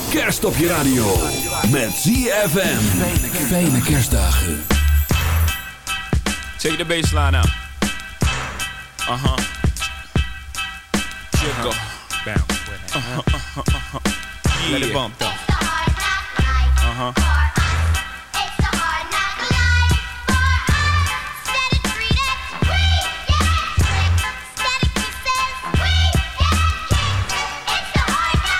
Kerst op je radio. Met ZFM. Fijne kerstdagen. Take the baseline out. Uh-huh. Jiggle. Bounce with it. Yeah. Let it bump though. Uh-huh.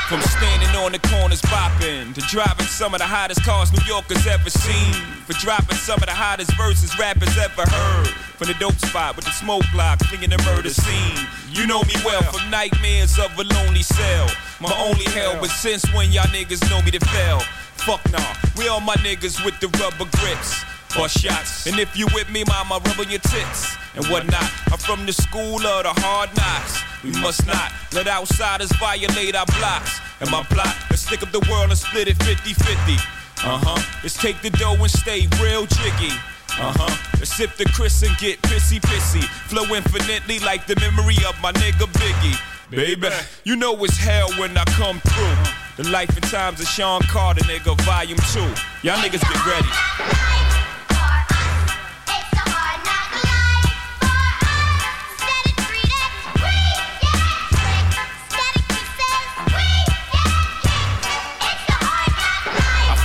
From standing on the corners bopping to driving some of the hottest cars New Yorkers ever seen. For dropping some of the hottest verses rappers ever heard. From the dope spot with the smoke block, flinging the murder scene. You know me well from nightmares of a lonely cell. My only hell, but since when y'all niggas know me to fail? Fuck nah, we all my niggas with the rubber grips. Bust shots, and if you with me, mama, rub on your tits and whatnot. I'm from the school of the hard knocks. We must not let outsiders violate our blocks. And my plot is stick up the world and split it 50-50. Uh-huh. Let's take the dough and stay real jiggy. Uh-huh. Let's sip the Chris and get pissy pissy. Flow infinitely like the memory of my nigga Biggie. Baby, you know it's hell when I come through. The life and times of Sean Carter, nigga, volume two. Y'all niggas get ready.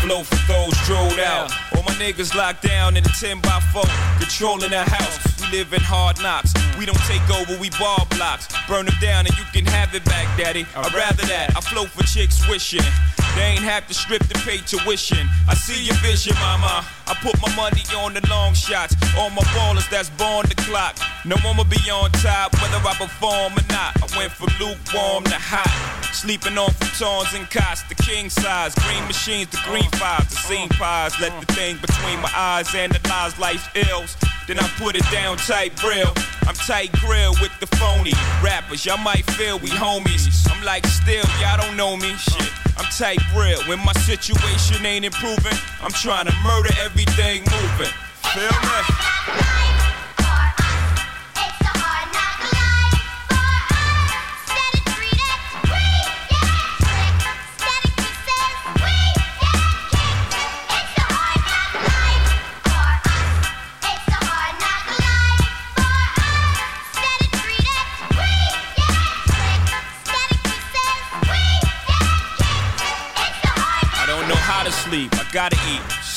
flow for those drilled out. Niggas locked down in a 10 by 4, controlling the house. We live in hard knocks. We don't take over, we ball blocks. Burn them down and you can have it back, daddy. I'd rather that. I flow for chicks wishing. They ain't have to strip to pay tuition. I see your vision, mama. I put my money on the long shots. All my ballers that's born the clock. No one will be on top, whether I perform or not. I went from lukewarm to hot. Sleeping on futons and cots, the king size. Green machines, the green fives, the scene pies. Let the thing between my eyes analyze life's ills. Then I put it down tight, real. I'm tight grill with the phony rappers. Y'all might feel we homies. I'm like still, y'all don't know me. Shit, I'm tight real. When my situation ain't improving, I'm trying to murder everything moving. Feel me?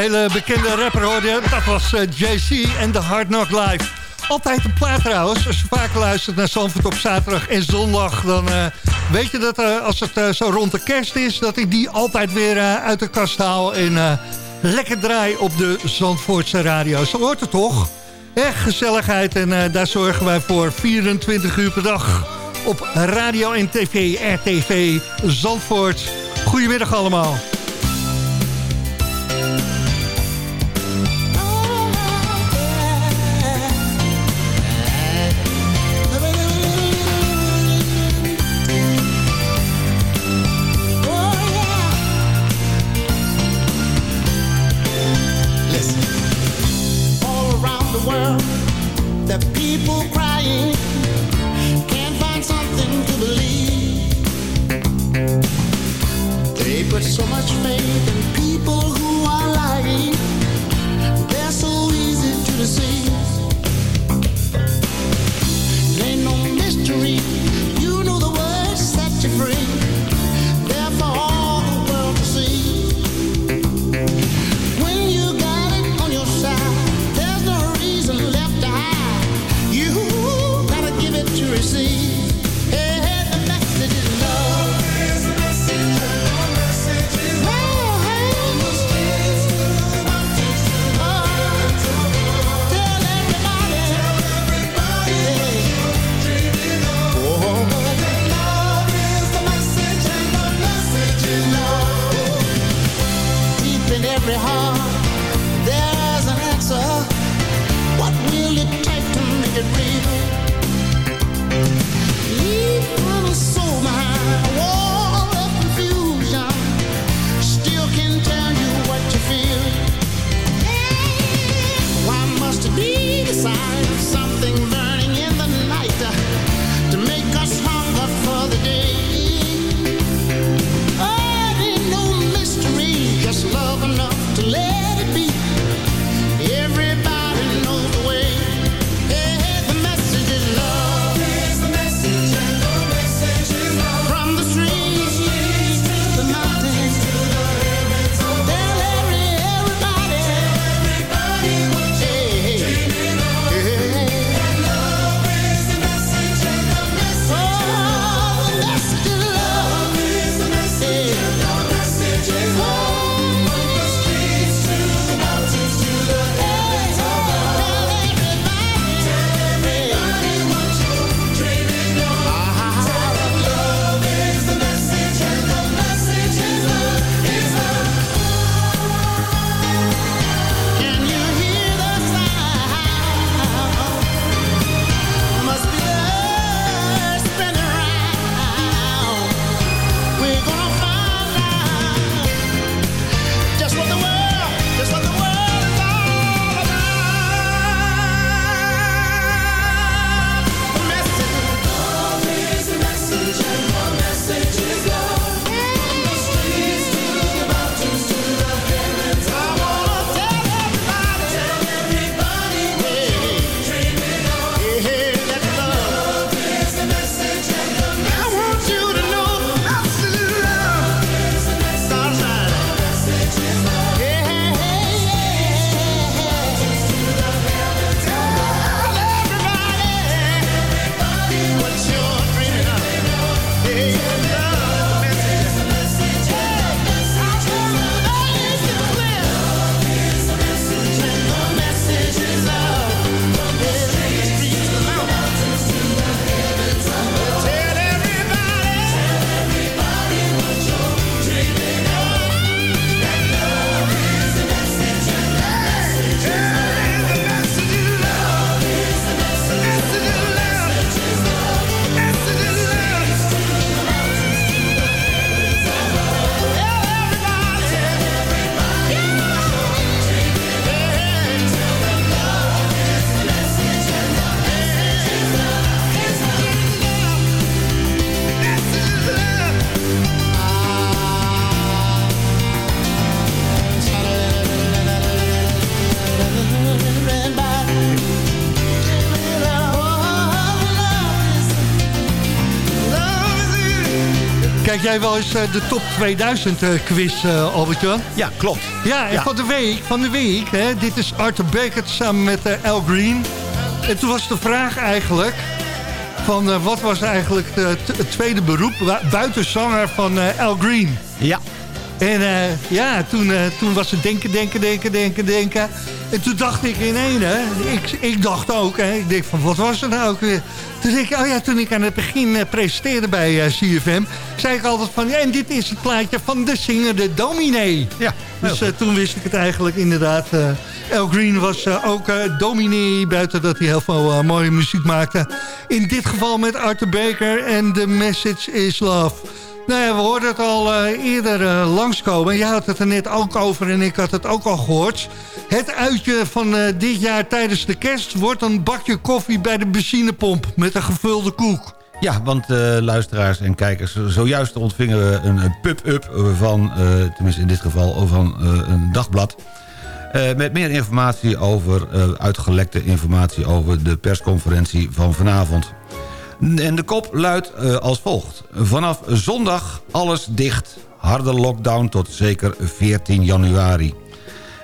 Hele bekende rapper hoorde. Dat was eh, JC en de Hard Knock Live. Altijd een plaat trouwens. Als je vaak luistert naar Zandvoort op zaterdag en zondag... dan eh, weet je dat eh, als het zo rond de kerst is... dat ik die altijd weer uit de kast haal... en lekker draai op de Zandvoortse radio. Zo hoort het toch? Echt gezelligheid en daar zorgen wij voor 24 uur per dag... op radio en tv, RTV Zandvoort. Goedemiddag allemaal. Jij wel eens eh, de top 2000 eh, quiz, eh, Albert-Jan? Ja, klopt. Ja, en Ja. van de week, van de week hè, dit is Arthur Baker samen met Al Green. En toen was de vraag eigenlijk... van wat was eigenlijk het tweede beroep buiten zanger van eh, Al Green? Ja. En ja, toen, toen was het denken, denken, denken, denken, denken. En toen dacht ik in één, hè, ik, ik dacht ook, hè, ik denk van wat was er nou ook weer? Toen denk ik, oh ja, toen ik aan het begin presenteerde bij CFM, zei ik altijd van, ja, en dit is het plaatje van de zinger, de dominee. Ja. Dus eh, toen wist ik het eigenlijk inderdaad. eh Al Green was eh, ook dominee, buiten dat hij heel veel mooie muziek maakte. In dit geval met Arthur Baker en The Message is Love. Nou ja, we hoorden het al eerder langskomen. Jij had het er net ook over en ik had het ook al gehoord. Het uitje van dit jaar tijdens de kerst wordt een bakje koffie bij de benzinepomp met een gevulde koek. Ja, want eh, luisteraars en kijkers, zojuist ontvingen we een, pub-up van, eh, tenminste in dit geval van eh, een dagblad. met meer informatie over, uitgelekte informatie over de persconferentie van vanavond. En de kop luidt als volgt. Vanaf zondag alles dicht. Harde lockdown tot zeker 14 januari.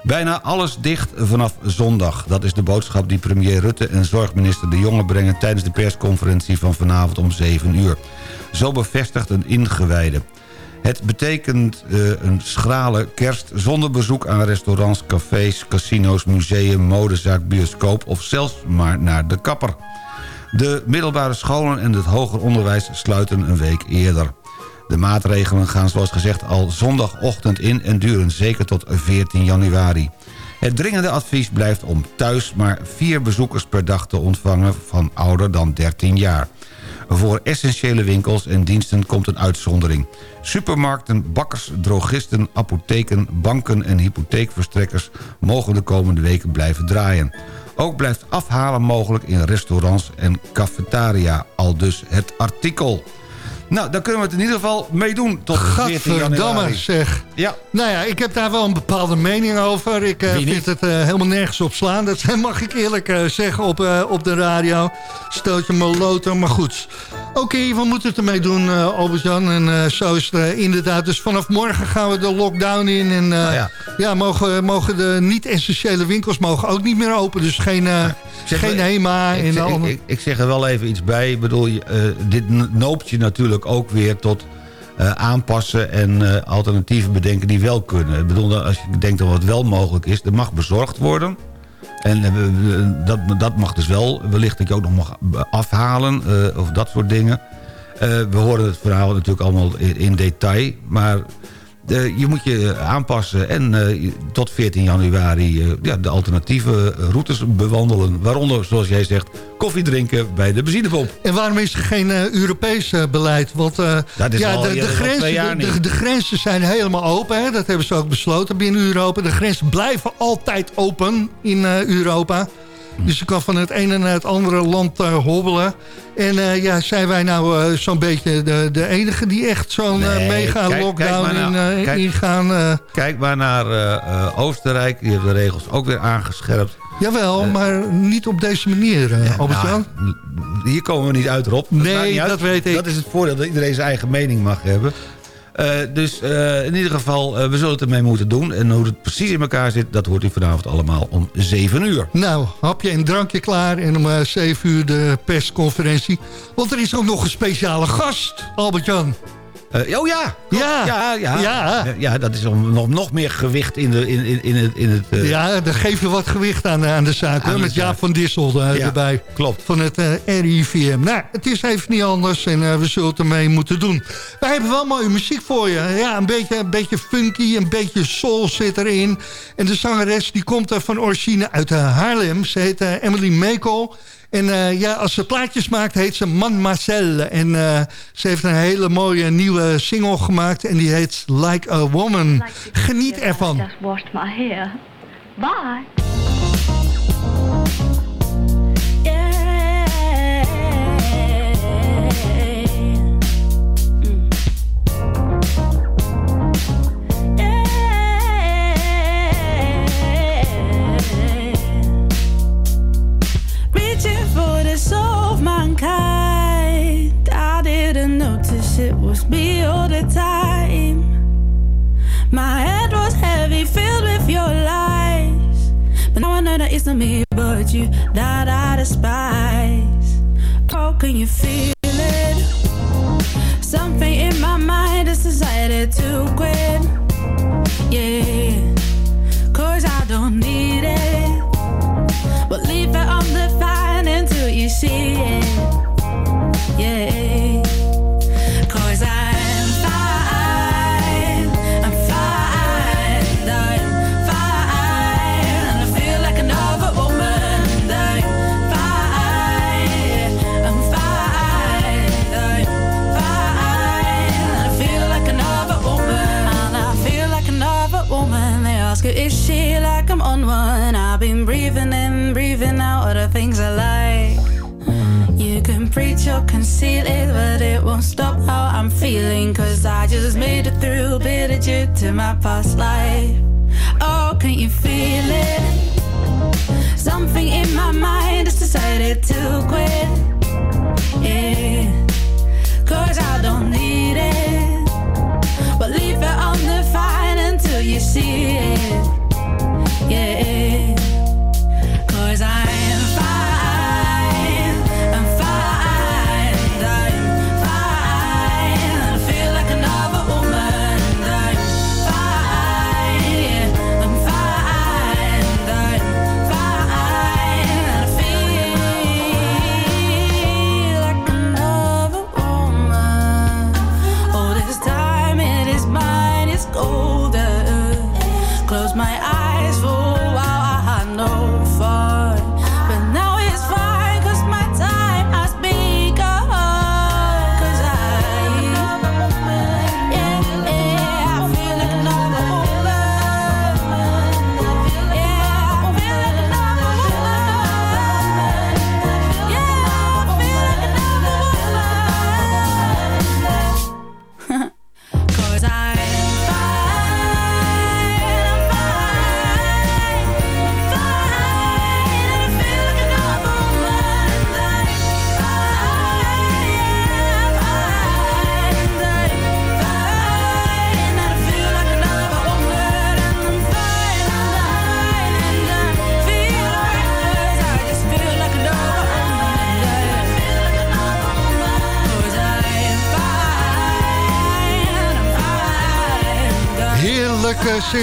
Bijna alles dicht vanaf zondag. Dat is de boodschap die premier Rutte en zorgminister De Jonge brengen... tijdens de persconferentie van vanavond om 7 uur. Zo bevestigt een ingewijde. Het betekent eh, een schrale kerst zonder bezoek aan restaurants, cafés, casino's, museum, modezaak, bioscoop... of zelfs maar naar de kapper. De middelbare scholen en het hoger onderwijs sluiten een week eerder. De maatregelen gaan zoals gezegd al zondagochtend in... en duren zeker tot 14 januari. Het dringende advies blijft om thuis maar vier bezoekers per dag te ontvangen... van ouder dan 13 jaar. Voor essentiële winkels en diensten komt een uitzondering. Supermarkten, bakkers, drogisten, apotheken, banken en hypotheekverstrekkers... mogen de komende weken blijven draaien. Ook blijft afhalen mogelijk in restaurants en cafetaria. Al dus het artikel. Nou, daar kunnen we het in ieder geval mee doen tot 14 januari. Gadverdamme zeg. Ja. Nou ja, ik heb daar wel een bepaalde mening over. Ik eh, vind het eh, helemaal nergens op slaan. Dat mag ik eerlijk eh, zeggen op, op de radio. Stootje moloten, maar goed. Oké, we moeten het ermee doen, eh Albert-Jan. En eh, zo is het eh, inderdaad. Dus vanaf morgen gaan we de lockdown in. En eh, ja. ja. mogen, mogen de niet-essentiële winkels mogen ook niet meer open. Dus geen, geen HEMA. Ik, en ik, ik, ik zeg er wel even iets bij. Ik bedoel, dit noopt je natuurlijk ook weer tot aanpassen... en eh, alternatieven bedenken die wel kunnen. Ik bedoel, als je denkt dat wat wel mogelijk is... er mag bezorgd worden... En eh, dat, dat mag dus wel. Wellicht dat ook nog mag afhalen eh, of dat soort dingen. Eh, we horen het verhaal natuurlijk allemaal in detail. Maar eh, je moet je aanpassen en eh, tot 14 januari eh, ja, de alternatieve routes bewandelen. Waaronder, zoals jij zegt, koffie drinken bij de benzinepomp. En waarom is er geen Europees beleid? Want ja, de, grenzen, de, de, zijn helemaal open. Hè? Dat hebben ze ook besloten binnen Europa. De grenzen blijven altijd open in Europa. Dus je kan van het ene naar het andere land eh, hobbelen. En eh, ja, zijn wij nou eh, zo'n beetje de, de enige die echt zo'n eh, Nee, mega kijk- kijk lockdown maar in, Kijk- ingaan? Kijk maar naar Oostenrijk. Die heeft de regels ook weer aangescherpt. jawel, maar niet op deze manier, eh Albert-Jan. Nou, hier komen we niet uit, Rob. Nee, uit. dat weet ik. Dat is het voordeel dat iedereen zijn eigen mening mag hebben. Eh, dus eh, in ieder geval, eh, we zullen het ermee moeten doen. En hoe het precies in elkaar zit, dat hoort u vanavond allemaal om 7 uur. Nou, hapje en drankje klaar en om eh, 7 uur de persconferentie. Want er is ook nog een speciale gast, Albert-Jan. Eh, oh ja. Ja. ja, ja. Ja. Ja, dat is om nog, nog meer gewicht in, de, in, in, in het... In het eh, Ja, dan geef je wat gewicht aan, aan de zaak. Aan hoor, de met Jaap van Dissel eh, Ja, erbij. klopt. Van het RIVM. Nou, het is even niet anders en we zullen het ermee moeten doen. Wij hebben wel mooie muziek voor je. Ja, een beetje, een beetje funky, een beetje soul zit erin. En de zangeres die komt er van origine uit Haarlem. Ze heet Emily Mekel. En eh, ja, als ze plaatjes maakt, heet ze Man Marcel. En eh, ze heeft een hele mooie nieuwe single gemaakt. En die heet Like a Woman. Geniet ervan. just washed my hair. Bye. My head was heavy, filled with your lies. But now I know that it's not me, but you that I despise. How can you feel it, but it won't stop how I'm feeling. Cause I just made it through, a bit of due to my past life. Oh, can you feel it? Something in my mind has decided to quit. Yeah, cause I don't need it. But leave it on the fine until you see it.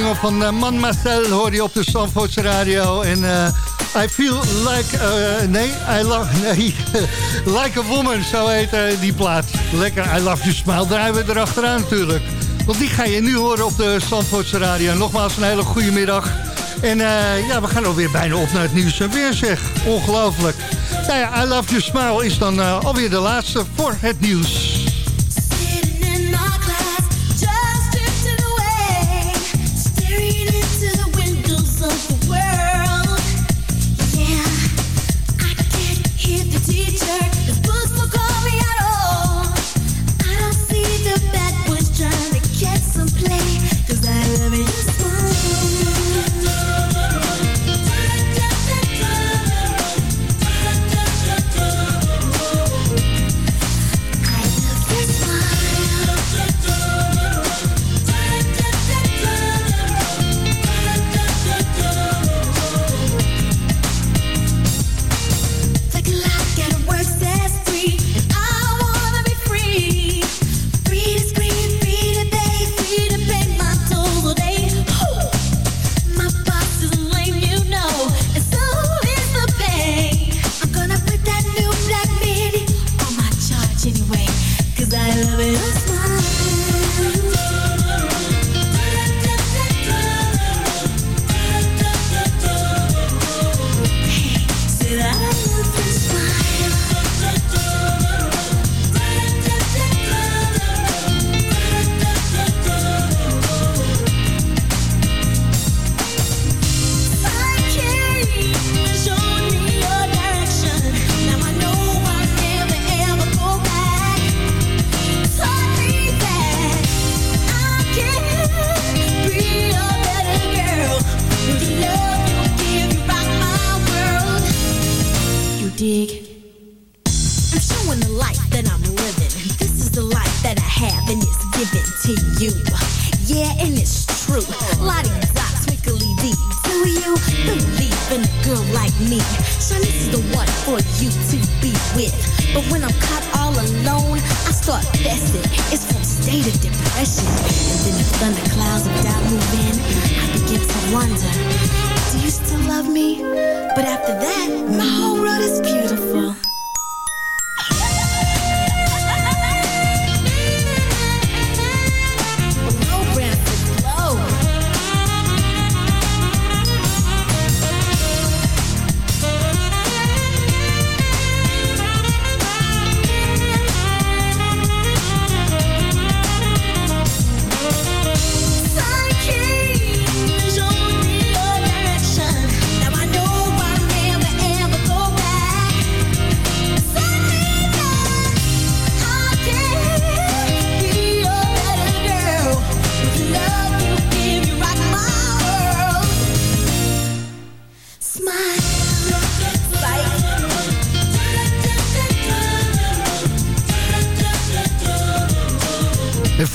Van eh, Man Marcel hoor je op de Zandvoortse radio. En eh, I feel like... eh, nee, I love... Like a woman, zo heet die plaat. Lekker, I love you smile. Draaien we erachteraan natuurlijk. Want die ga je nu horen op de Zandvoortse radio. Nogmaals een hele goede middag. En ja, we gaan alweer bijna op naar het nieuws en weer zeg. Ongelooflijk. Nou ja, I love you smile is dan alweer de laatste voor het nieuws. Play,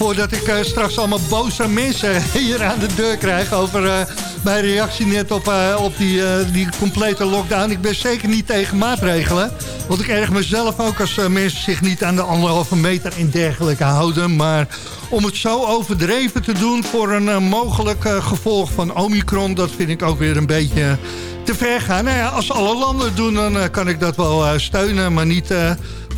voordat ik eh, straks allemaal boze mensen hier aan de deur krijg... over eh, mijn reactie net op, eh, op die, die complete lockdown. Ik ben zeker niet tegen maatregelen. Want ik erg mezelf ook als mensen zich niet aan de anderhalve meter en dergelijke houden. Maar om het zo overdreven te doen voor een mogelijk gevolg van Omicron... dat vind ik ook weer een beetje te ver gaan. Nou ja, als alle landen doen, dan kan ik dat wel steunen. Maar niet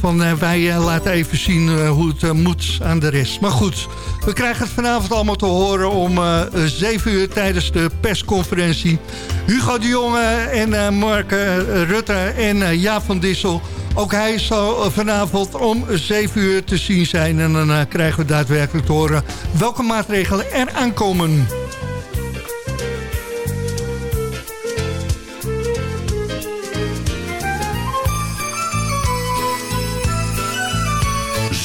van eh, wij eh, laten even zien eh, hoe het moet aan de rest. Maar goed, we krijgen het vanavond allemaal te horen om eh 7 uur tijdens de persconferentie. Hugo de Jonge en Mark Rutte en Jaap van Dissel. Ook hij zal vanavond om 7 uur te zien zijn. En dan krijgen we daadwerkelijk te horen welke maatregelen er aankomen.